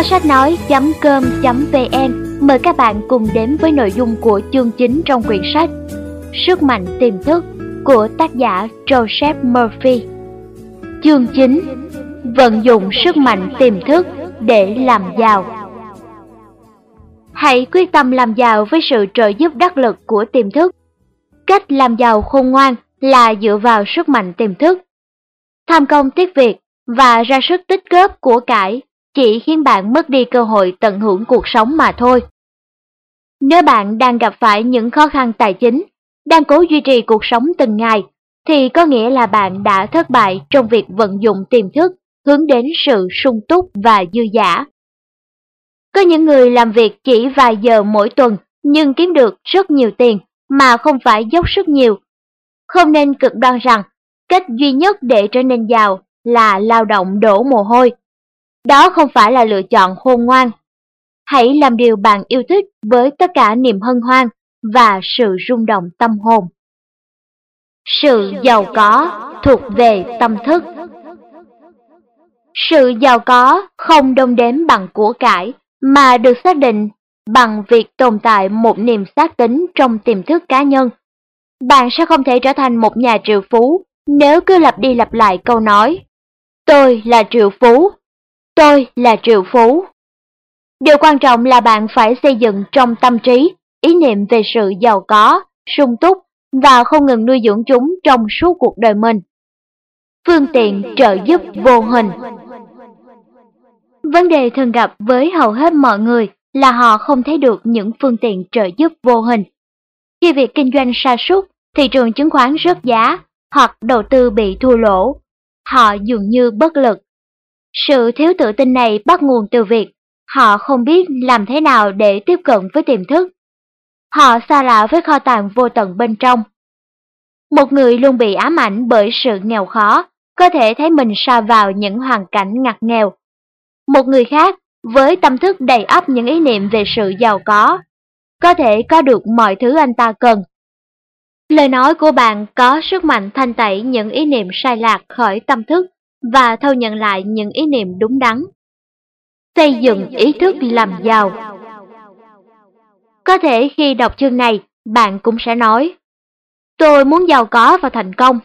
Kho sách nói.com.vn mời các bạn cùng đến với nội dung của chương chính trong quyển sách Sức mạnh tiềm thức của tác giả Joseph Murphy. Chương 9 Vận dụng sức mạnh tiềm thức để làm giàu Hãy quyết tâm làm giàu với sự trợ giúp đắc lực của tiềm thức. Cách làm giàu khôn ngoan là dựa vào sức mạnh tiềm thức. Tham công tiếc việc và ra sức tích góp của cải chỉ khiến bạn mất đi cơ hội tận hưởng cuộc sống mà thôi. Nếu bạn đang gặp phải những khó khăn tài chính, đang cố duy trì cuộc sống từng ngày, thì có nghĩa là bạn đã thất bại trong việc vận dụng tiềm thức hướng đến sự sung túc và dư giả. Có những người làm việc chỉ vài giờ mỗi tuần nhưng kiếm được rất nhiều tiền mà không phải dốc sức nhiều. Không nên cực đoan rằng cách duy nhất để trở nên giàu là lao động đổ mồ hôi. Đó không phải là lựa chọn khôn ngoan. Hãy làm điều bạn yêu thích với tất cả niềm hân hoan và sự rung động tâm hồn. Sự giàu có thuộc về tâm thức. Sự giàu có không đông đếm bằng của cải, mà được xác định bằng việc tồn tại một niềm xác tính trong tiềm thức cá nhân. Bạn sẽ không thể trở thành một nhà triệu phú nếu cứ lặp đi lặp lại câu nói Tôi là triệu phú, tôi là triệu phú. Điều quan trọng là bạn phải xây dựng trong tâm trí ý niệm về sự giàu có, sung túc và không ngừng nuôi dưỡng chúng trong suốt cuộc đời mình. Phương tiện trợ giúp vô hình Vấn đề thường gặp với hầu hết mọi người là họ không thấy được những phương tiện trợ giúp vô hình. Khi việc kinh doanh sa sút, thị trường chứng khoán rớt giá hoặc đầu tư bị thua lỗ, họ dường như bất lực. Sự thiếu tự tin này bắt nguồn từ việc họ không biết làm thế nào để tiếp cận với tiềm thức. Họ xa lạ với kho tàng vô tận bên trong. Một người luôn bị ám ảnh bởi sự nghèo khó, có thể thấy mình sa vào những hoàn cảnh ngặt nghèo một người khác, với tâm thức đầy ắp những ý niệm về sự giàu có, có thể có được mọi thứ anh ta cần. Lời nói của bạn có sức mạnh thanh tẩy những ý niệm sai lạc khỏi tâm thức và thâu nhận lại những ý niệm đúng đắn. Xây dựng ý thức làm giàu Có thể khi đọc chương này, bạn cũng sẽ nói Tôi muốn giàu có và thành công.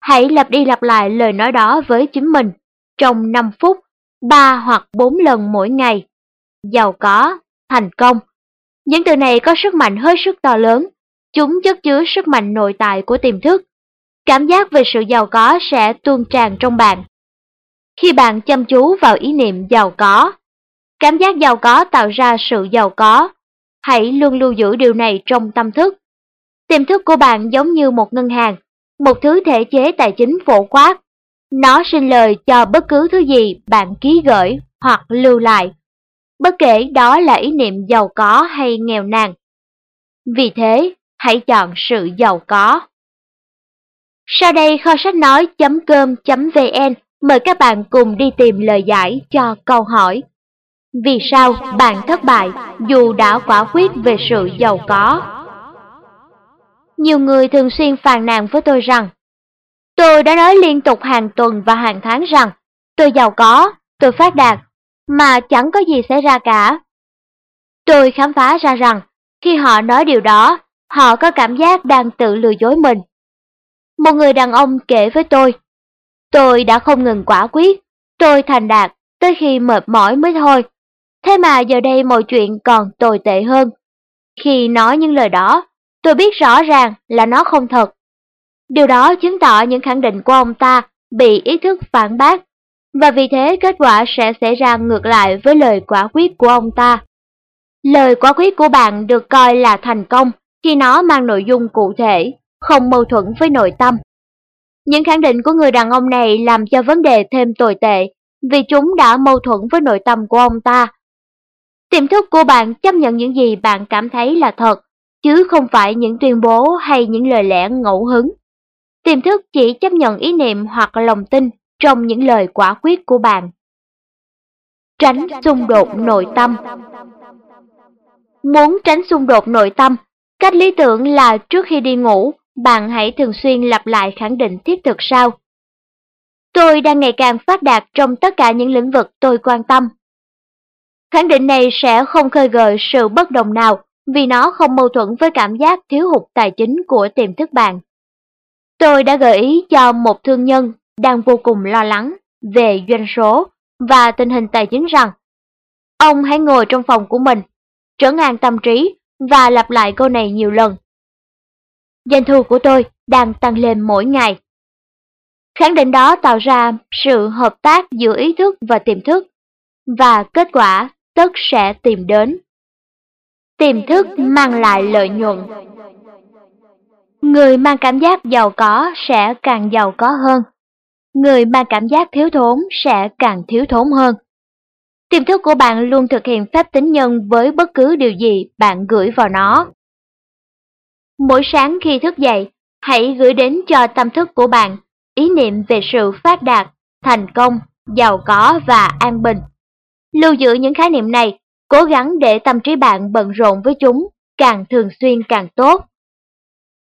Hãy lặp đi lặp lại lời nói đó với chính mình trong 5 phút 3 hoặc 4 lần mỗi ngày. Giàu có, thành công. Những từ này có sức mạnh hết sức to lớn. Chúng chất chứa sức mạnh nội tại của tiềm thức. Cảm giác về sự giàu có sẽ tuôn tràn trong bạn. Khi bạn chăm chú vào ý niệm giàu có, cảm giác giàu có tạo ra sự giàu có. Hãy luôn lưu giữ điều này trong tâm thức. Tiềm thức của bạn giống như một ngân hàng, một thứ thể chế tài chính phổ quát nó sinh lời cho bất cứ thứ gì bạn ký gửi hoặc lưu lại, bất kể đó là ý niệm giàu có hay nghèo nàn. Vì thế, hãy chọn sự giàu có. Sau đây kho sách nói.com.vn mời các bạn cùng đi tìm lời giải cho câu hỏi. Vì sao bạn thất bại dù đã quả quyết về sự giàu có? Nhiều người thường xuyên phàn nàn với tôi rằng Tôi đã nói liên tục hàng tuần và hàng tháng rằng tôi giàu có, tôi phát đạt, mà chẳng có gì xảy ra cả. Tôi khám phá ra rằng khi họ nói điều đó, họ có cảm giác đang tự lừa dối mình. Một người đàn ông kể với tôi, tôi đã không ngừng quả quyết, tôi thành đạt tới khi mệt mỏi mới thôi. Thế mà giờ đây mọi chuyện còn tồi tệ hơn. Khi nói những lời đó, tôi biết rõ ràng là nó không thật. Điều đó chứng tỏ những khẳng định của ông ta bị ý thức phản bác, và vì thế kết quả sẽ xảy ra ngược lại với lời quả quyết của ông ta. Lời quả quyết của bạn được coi là thành công khi nó mang nội dung cụ thể, không mâu thuẫn với nội tâm. Những khẳng định của người đàn ông này làm cho vấn đề thêm tồi tệ vì chúng đã mâu thuẫn với nội tâm của ông ta. Tiềm thức của bạn chấp nhận những gì bạn cảm thấy là thật, chứ không phải những tuyên bố hay những lời lẽ ngẫu hứng. Tiềm thức chỉ chấp nhận ý niệm hoặc lòng tin trong những lời quả quyết của bạn. Tránh xung đột nội tâm Muốn tránh xung đột nội tâm, cách lý tưởng là trước khi đi ngủ, bạn hãy thường xuyên lặp lại khẳng định thiết thực sau. Tôi đang ngày càng phát đạt trong tất cả những lĩnh vực tôi quan tâm. Khẳng định này sẽ không khơi gợi sự bất đồng nào vì nó không mâu thuẫn với cảm giác thiếu hụt tài chính của tiềm thức bạn. Tôi đã gợi ý cho một thương nhân đang vô cùng lo lắng về doanh số và tình hình tài chính rằng ông hãy ngồi trong phòng của mình, trở ngang tâm trí và lặp lại câu này nhiều lần. Doanh thu của tôi đang tăng lên mỗi ngày. Khẳng định đó tạo ra sự hợp tác giữa ý thức và tiềm thức, và kết quả tất sẽ tìm đến. Tiềm thức mang lại lợi nhuận. Người mang cảm giác giàu có sẽ càng giàu có hơn. Người mang cảm giác thiếu thốn sẽ càng thiếu thốn hơn. Tiềm thức của bạn luôn thực hiện phép tính nhân với bất cứ điều gì bạn gửi vào nó. Mỗi sáng khi thức dậy, hãy gửi đến cho tâm thức của bạn ý niệm về sự phát đạt, thành công, giàu có và an bình. Lưu giữ những khái niệm này, cố gắng để tâm trí bạn bận rộn với chúng, càng thường xuyên càng tốt.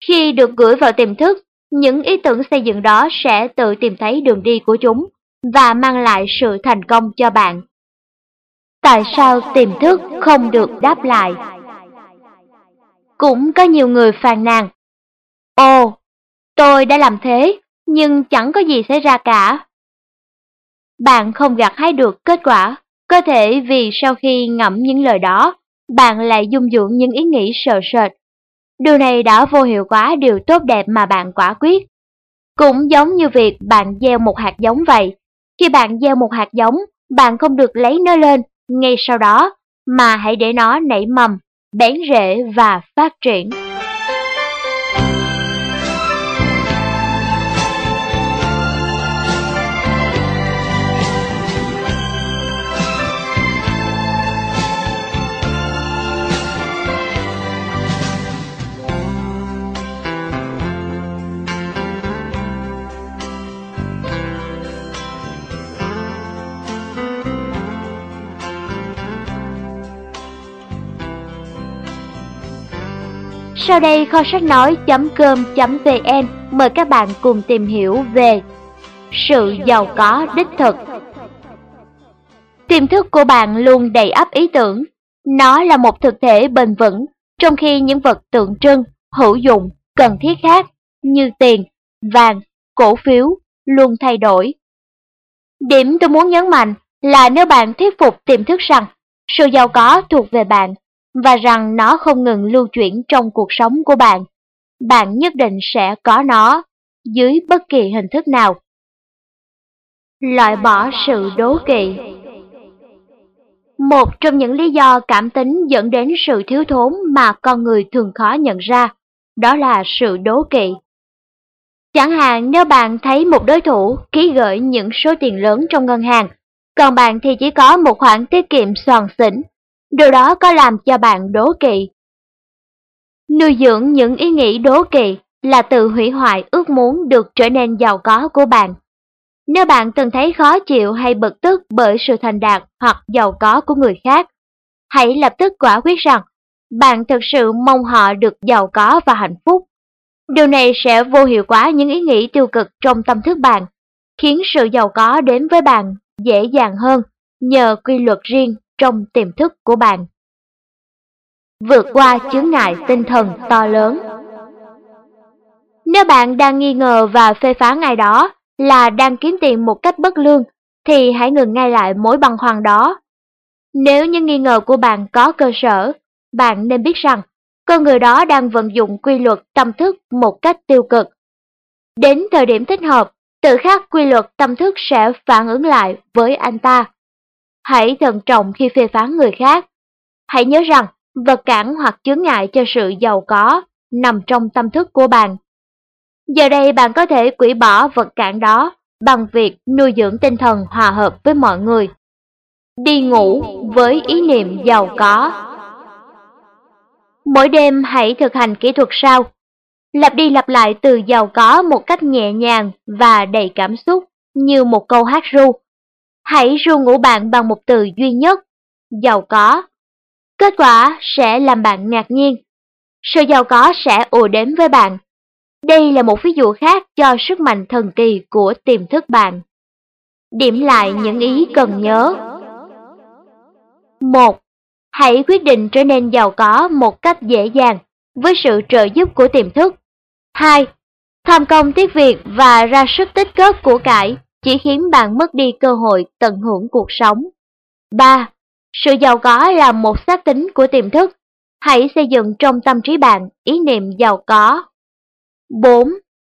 Khi được gửi vào tiềm thức, những ý tưởng xây dựng đó sẽ tự tìm thấy đường đi của chúng và mang lại sự thành công cho bạn. Tại sao tiềm thức không được đáp lại? Cũng có nhiều người phàn nàn. Ồ, tôi đã làm thế, nhưng chẳng có gì xảy ra cả. Bạn không gặt hái được kết quả, có thể vì sau khi ngẫm những lời đó, bạn lại dung dưỡng những ý nghĩ sợ sệt. Điều này đã vô hiệu quá điều tốt đẹp mà bạn quả quyết. Cũng giống như việc bạn gieo một hạt giống vậy. Khi bạn gieo một hạt giống, bạn không được lấy nó lên ngay sau đó, mà hãy để nó nảy mầm, bén rễ và phát triển. Sau đây kho sách nói.com.vn mời các bạn cùng tìm hiểu về sự giàu có đích thực. Tiềm thức của bạn luôn đầy ắp ý tưởng. Nó là một thực thể bền vững, trong khi những vật tượng trưng, hữu dụng, cần thiết khác như tiền, vàng, cổ phiếu luôn thay đổi. Điểm tôi muốn nhấn mạnh là nếu bạn thuyết phục tiềm thức rằng sự giàu có thuộc về bạn và rằng nó không ngừng lưu chuyển trong cuộc sống của bạn. Bạn nhất định sẽ có nó dưới bất kỳ hình thức nào. Loại bỏ sự đố kỵ Một trong những lý do cảm tính dẫn đến sự thiếu thốn mà con người thường khó nhận ra, đó là sự đố kỵ. Chẳng hạn nếu bạn thấy một đối thủ ký gửi những số tiền lớn trong ngân hàng, còn bạn thì chỉ có một khoản tiết kiệm soàn xỉn điều đó có làm cho bạn đố kỵ. Nuôi dưỡng những ý nghĩ đố kỵ là tự hủy hoại ước muốn được trở nên giàu có của bạn. Nếu bạn từng thấy khó chịu hay bực tức bởi sự thành đạt hoặc giàu có của người khác, hãy lập tức quả quyết rằng bạn thực sự mong họ được giàu có và hạnh phúc. Điều này sẽ vô hiệu hóa những ý nghĩ tiêu cực trong tâm thức bạn, khiến sự giàu có đến với bạn dễ dàng hơn nhờ quy luật riêng trong tiềm thức của bạn. Vượt qua chướng ngại tinh thần to lớn Nếu bạn đang nghi ngờ và phê phán ai đó là đang kiếm tiền một cách bất lương, thì hãy ngừng ngay lại mối băn khoăn đó. Nếu những nghi ngờ của bạn có cơ sở, bạn nên biết rằng con người đó đang vận dụng quy luật tâm thức một cách tiêu cực. Đến thời điểm thích hợp, tự khắc quy luật tâm thức sẽ phản ứng lại với anh ta. Hãy thận trọng khi phê phán người khác. Hãy nhớ rằng, vật cản hoặc chướng ngại cho sự giàu có nằm trong tâm thức của bạn. Giờ đây bạn có thể quỷ bỏ vật cản đó bằng việc nuôi dưỡng tinh thần hòa hợp với mọi người. Đi ngủ với ý niệm giàu có. Mỗi đêm hãy thực hành kỹ thuật sau. Lặp đi lặp lại từ giàu có một cách nhẹ nhàng và đầy cảm xúc như một câu hát ru Hãy ru ngủ bạn bằng một từ duy nhất, giàu có. Kết quả sẽ làm bạn ngạc nhiên. Sự giàu có sẽ ùa đến với bạn. Đây là một ví dụ khác cho sức mạnh thần kỳ của tiềm thức bạn. Điểm lại những ý cần nhớ. 1. Hãy quyết định trở nên giàu có một cách dễ dàng với sự trợ giúp của tiềm thức. 2. Tham công tiếc việc và ra sức tích góp của cải chỉ khiến bạn mất đi cơ hội tận hưởng cuộc sống. 3. Sự giàu có là một xác tính của tiềm thức. Hãy xây dựng trong tâm trí bạn ý niệm giàu có. 4.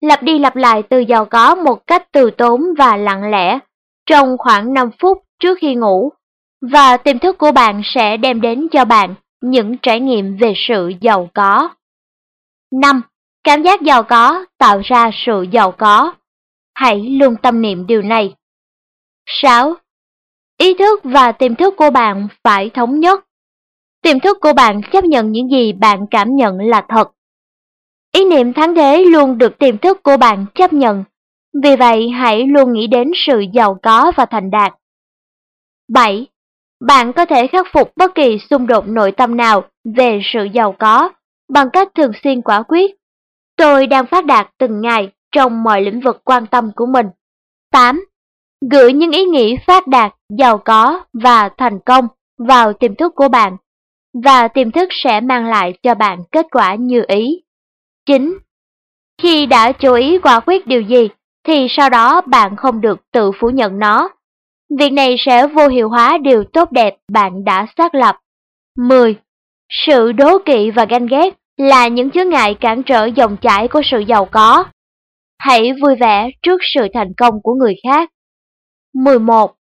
Lặp đi lặp lại từ giàu có một cách từ tốn và lặng lẽ trong khoảng 5 phút trước khi ngủ và tiềm thức của bạn sẽ đem đến cho bạn những trải nghiệm về sự giàu có. 5. Cảm giác giàu có tạo ra sự giàu có. Hãy luôn tâm niệm điều này. 6. Ý thức và tiềm thức của bạn phải thống nhất. Tiềm thức của bạn chấp nhận những gì bạn cảm nhận là thật. Ý niệm thắng thế luôn được tiềm thức của bạn chấp nhận. Vì vậy, hãy luôn nghĩ đến sự giàu có và thành đạt. 7. Bạn có thể khắc phục bất kỳ xung đột nội tâm nào về sự giàu có bằng cách thường xuyên quả quyết. Tôi đang phát đạt từng ngày trong mọi lĩnh vực quan tâm của mình. 8. Gửi những ý nghĩ phát đạt, giàu có và thành công vào tiềm thức của bạn và tiềm thức sẽ mang lại cho bạn kết quả như ý. 9. Khi đã chú ý quả quyết điều gì thì sau đó bạn không được tự phủ nhận nó. Việc này sẽ vô hiệu hóa điều tốt đẹp bạn đã xác lập. 10. Sự đố kỵ và ganh ghét là những chướng ngại cản trở dòng chảy của sự giàu có. Hãy vui vẻ trước sự thành công của người khác. 11.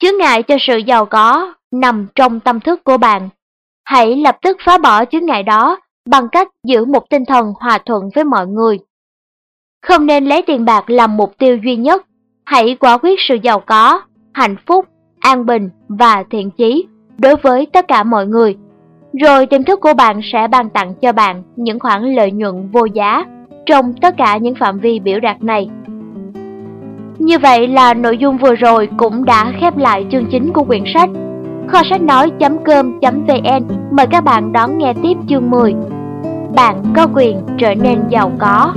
Chướng ngại cho sự giàu có nằm trong tâm thức của bạn. Hãy lập tức phá bỏ chướng ngại đó bằng cách giữ một tinh thần hòa thuận với mọi người. Không nên lấy tiền bạc làm mục tiêu duy nhất, hãy quả quyết sự giàu có, hạnh phúc, an bình và thiện chí đối với tất cả mọi người. Rồi tiềm thức của bạn sẽ ban tặng cho bạn những khoản lợi nhuận vô giá trong tất cả những phạm vi biểu đạt này. Như vậy là nội dung vừa rồi cũng đã khép lại chương chính của quyển sách. Kho sách nói.com.vn mời các bạn đón nghe tiếp chương 10. Bạn có quyền trở nên giàu có.